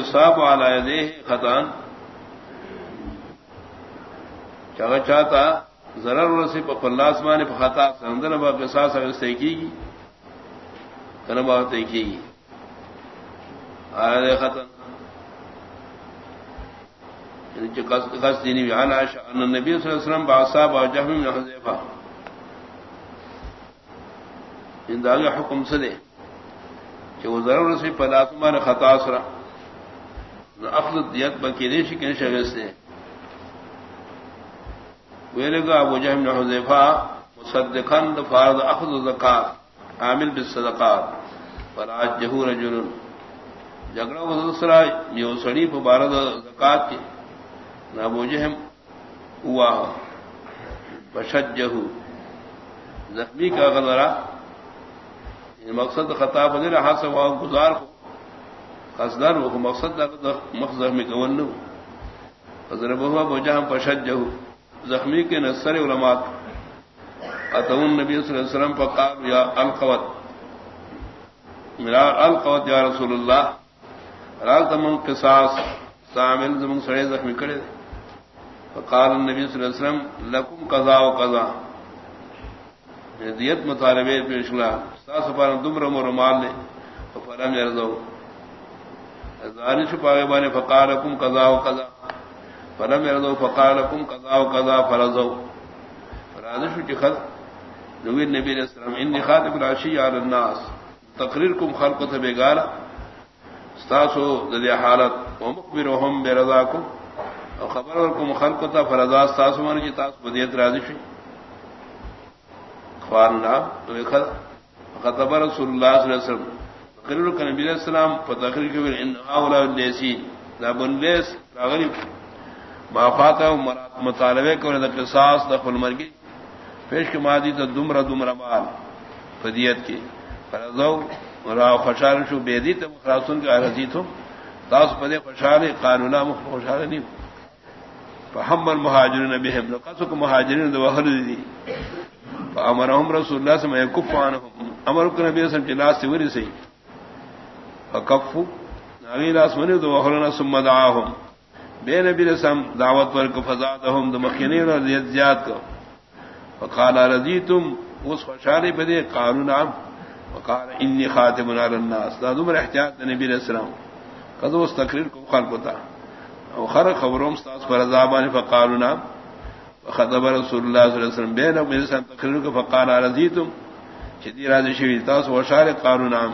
یصاب علی یدیہ خطان. چاہا چاہتا ضرر رسی پا پلاس مانے پا خطا سندن با قصاص کی گی؟ کنبا ہوتے کی گی؟ آیا دے یعنی قصد دینی ان النبی صلی اللہ علیہ وسلم جہم من حضیفہ ان حکم سے دے کہ وہ ضرور خطا اخذ دیت بکی دیشی کن شغیس دے ویلے ابو جہم نے حذیفہ مصدقن فارض اخذ زکات، عامل بالصدقات فراج جہو رجل۔ جگڑا وسرا یو سڑی په بارد زکات کی نہ ابو جہم ہوا بشجہو زخمی کا غلرا مقصد خطا بدل ہاتھ سے وہاں گزار کو قصدار وہ مقصد مقصد میں گون حضرت بہو ابو جہم پشجہو زخمی کے نسر علماء اتون نبی صلی اللہ علیہ وسلم فقال یا القوت. میرا القوت یا رسول اللہ رال تمام قصاص، سامل زمن سڑے زخمی کرے فقال النبی صلی اللہ علیہ وسلم، لکم قضا و قضا دیت مطالبے پیش لا ساس پار دمر مرمال نے فلم يرضو ازانی چھپاوے بانے فقال لکم قضا و قضا فلم يرضوا فقال لكم قضاء وقضاء فرضوا فرادش جخذ نبی نبی علیہ السلام، انی خاطب العشی علی الناس۔ تقریرکم خلق تبیگارا استاسو ذی حالت۔ ومخبرهم برضاکم۔ او خبرکم خلق تا فرضا استاسو من جی تاس بدیت راضی شي خواننا تو خذ خطب رسول اللہ صلی اللہ علیہ وسلم۔ تقریر کا نبی علیہ السلام فتقریر کہ ان اولاد اللیسین لا بن لیس راغلی مافات مطالبے کو قصاص دخل مرگی پیش کے مادی تو دمر دمر مال. فدیت کی فرضو را خوشحال شو. بیدی تو خراسن کے رضی تم داس پدے خوشحال قانون خوشحال نہیں فہم المہاجرین بہم قصو کو مہاجرین دو وحل دی فامرهم رسول اللہ سے میں کف عنہم امر کو نبی صلی اللہ علیہ وسلم سے فکفو. ناغی لاس منی دو وحلنا ثم دعاهم. بے نبی رسم دعوت پر کو فضاد ہوں دمکینی اور زیاد کو. فقال رضی تم اس خوشحالی پہ قانون عام وقال انی خاتم علی الناس دا دمر احتیاط نبی علیہ السلام قدو اس تقریر کو خلق ہوتا او خر خبروں استاذ پر عذابان فقالوا نعم وخطب رسول اللہ صلی اللہ علیہ وسلم. بے نبی رسم تقریر کو فقال رضی تم چدی راضی شوی تاس وشار قانون عام